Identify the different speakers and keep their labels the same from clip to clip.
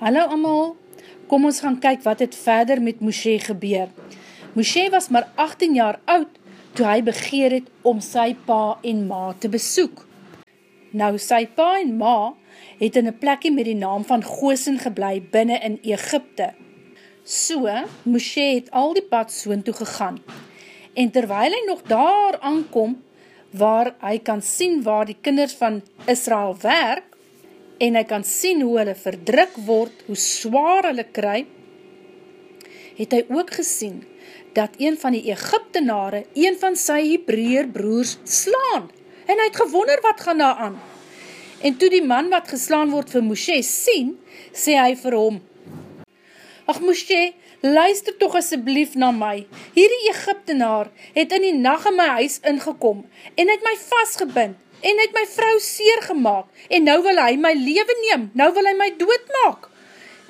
Speaker 1: Hallo amal, kom ons gaan kyk wat het verder met Moshe gebeur. Moshe was maar 18 jaar oud toe hy begeer het om sy pa en ma te besoek. Nou sy pa en ma het in een plekje met die naam van Goosen geblei binnen in Egypte. So, Moshe het al die pad soon toe gegaan. En terwijl hy nog daar aankom, waar hy kan sien waar die kinders van Israel werk, en hy kan sien hoe hulle verdruk word, hoe zwaar hulle kry, het hy ook gesien, dat een van die Egyptenare, een van sy Hebreer broers, slaan, en hy het gewonder wat gaan daar aan. En toe die man wat geslaan word vir Moshe sien, sê hy vir hom, Ach Moshe, luister toch asseblief na my. Hierdie Egyptenaar het in die nacht in my huis ingekom en het my vastgebind en het my vrou seer gemaakt en nou wil hy my leven neem, nou wil hy my doodmaak.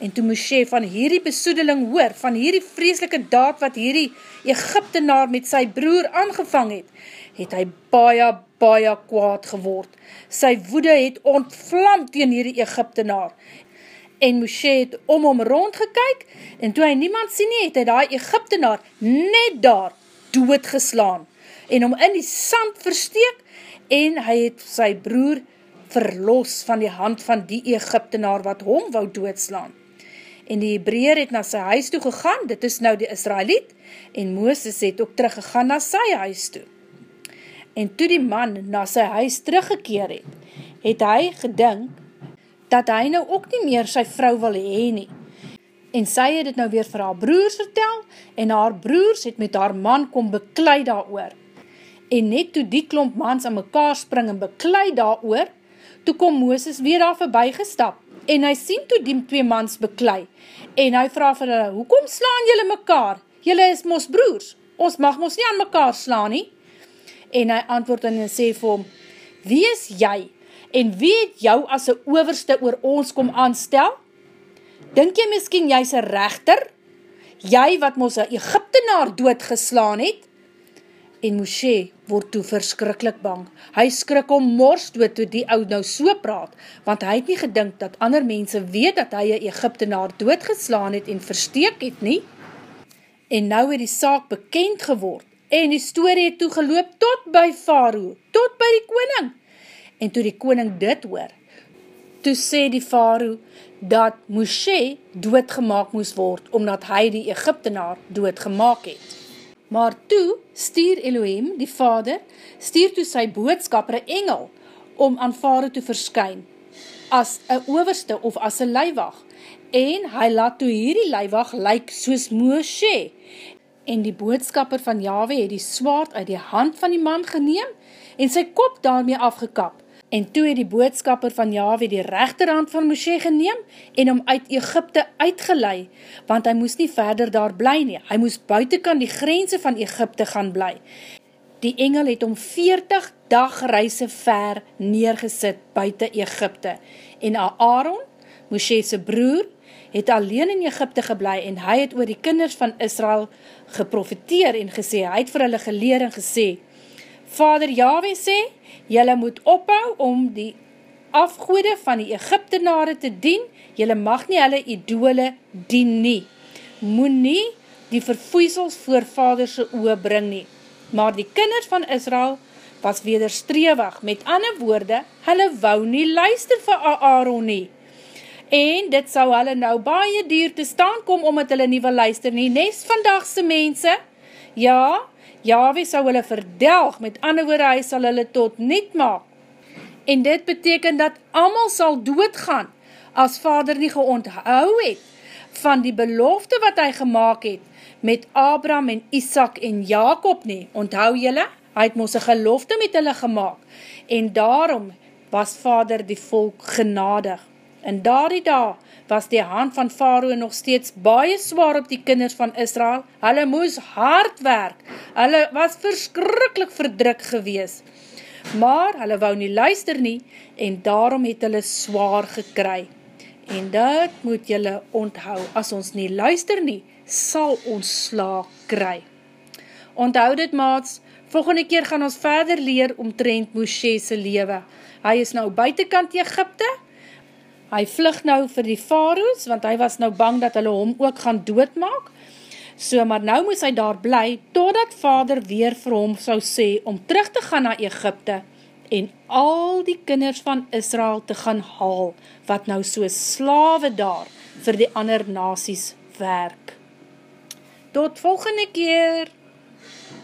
Speaker 1: En toe Moshe van hierdie besoedeling hoor, van hierdie vreselike daad wat hierdie Egyptenaar met sy broer aangevang het, het hy baie, baie kwaad geword. Sy woede het ontvlam teen hierdie Egyptenaar en Moshe het om hom rond gekyk, en toe hy niemand sien nie, het hy die Egyptenaar net daar doodgeslaan, en hom in die sand versteek, en hy het sy broer verlos van die hand van die Egyptenaar wat hom wou doodslaan. En die Hebreer het na sy huis toe gegaan, dit is nou die Israeliet, en Mooses het ook teruggegaan na sy huis toe. En toe die man na sy huis teruggekeer het, het hy gedink, dat hy nou ook nie meer sy vrou wil heen nie. En sy het het nou weer vir haar broers vertel, en haar broers het met haar man kom beklui daar oor. En net toe die klomp mans aan mekaar spring en beklui daar oor, toe kom Mooses weer daar voorbij gestap, en hy sien toe die twee mans beklui, en hy vraag vir hulle, hoekom slaan julle mekaar? Julle is mos broers, ons mag mos nie aan mekaar slaan nie. En hy antwoord en hy sê vir hom, wie is jy? en wie het jou as een overste oor ons kom aanstel? Dink jy miskien jy is een rechter? Jy wat ons een Egyptenaar doodgeslaan het? En Moshe word toe verskrikkelijk bang. Hy skrik om mors dood toe die oud nou so praat, want hy het nie gedink dat ander mense weet dat hy een Egyptenaar doodgeslaan het en versteek het nie. En nou het die saak bekend geword en die story het toegeloop tot by Faroe, tot by die koning en toe die koning dit hoor, toe sê die faroe, dat Moshe doodgemaak moes word, omdat hy die Egyptenaar doodgemaak het. Maar toe stuur Elohim, die vader, stuur toe sy boodskapper een engel, om aan faroe te verskyn, as een overste of as een leiwag, en hy laat toe hierdie leiwag lyk soos Moshe, en die boodskapper van Yahweh het die swaard uit die hand van die man geneem, en sy kop daarmee afgekap, En toe het die boodskapper van Yahweh die rechterhand van Moshe geneem en hom uit Egypte uitgelei, want hy moes nie verder daar bly nie. Hy moes buitenkant die grense van Egypte gaan bly. Die engel het om 40 dag reise ver neergesit buiten Egypte. En Aaron, Moshe'se broer, het alleen in Egypte geblei en hy het oor die kinders van Israel geprofiteer en gesê, hy het vir hulle geleer en gesê, Vader Yahweh sê, jylle moet ophou om die afgoede van die Egyptenare te dien, jylle mag nie hulle idole dien nie. Moe nie die vervoesels voor vaderse oe bring nie. Maar die kinders van Israel was wederstrewig, met ander woorde, hulle wou nie luister vir Aaron nie. En dit sou hulle nou baie duur te staan kom, omdat hulle nie wil luister nie. Nes vandagse mense, ja, Yahweh sal hulle verdelg, met ander woorde, hy sal hulle tot niet maak. En dit beteken dat amal sal doodgaan, as vader nie geonthou het, van die belofte wat hy gemaakt het, met Abraham en Isaac en Jacob nie. Onthou julle, hy het moos een gelofte met hulle gemaakt, en daarom was vader die volk genadig. En daar die dag, was die hand van Faroe nog steeds baie zwaar op die kinders van Israel. Hulle moes hard werk. Hulle was verskrikkelijk verdruk gewees. Maar hulle wou nie luister nie en daarom het hulle zwaar gekry. En dit moet julle onthou. As ons nie luister nie, sal ons sla kry. Onthou dit maats, volgende keer gaan ons verder leer omtrent Moshe'se lewe. Hy is nou buitenkant Egypte, hy vlug nou vir die faroes, want hy was nou bang dat hulle hom ook gaan doodmaak, so maar nou moes hy daar bly, totdat vader weer vir hom sou sê, om terug te gaan na Egypte, en al die kinders van Israel te gaan haal, wat nou so slawe daar, vir die ander nasies werk. Tot volgende keer!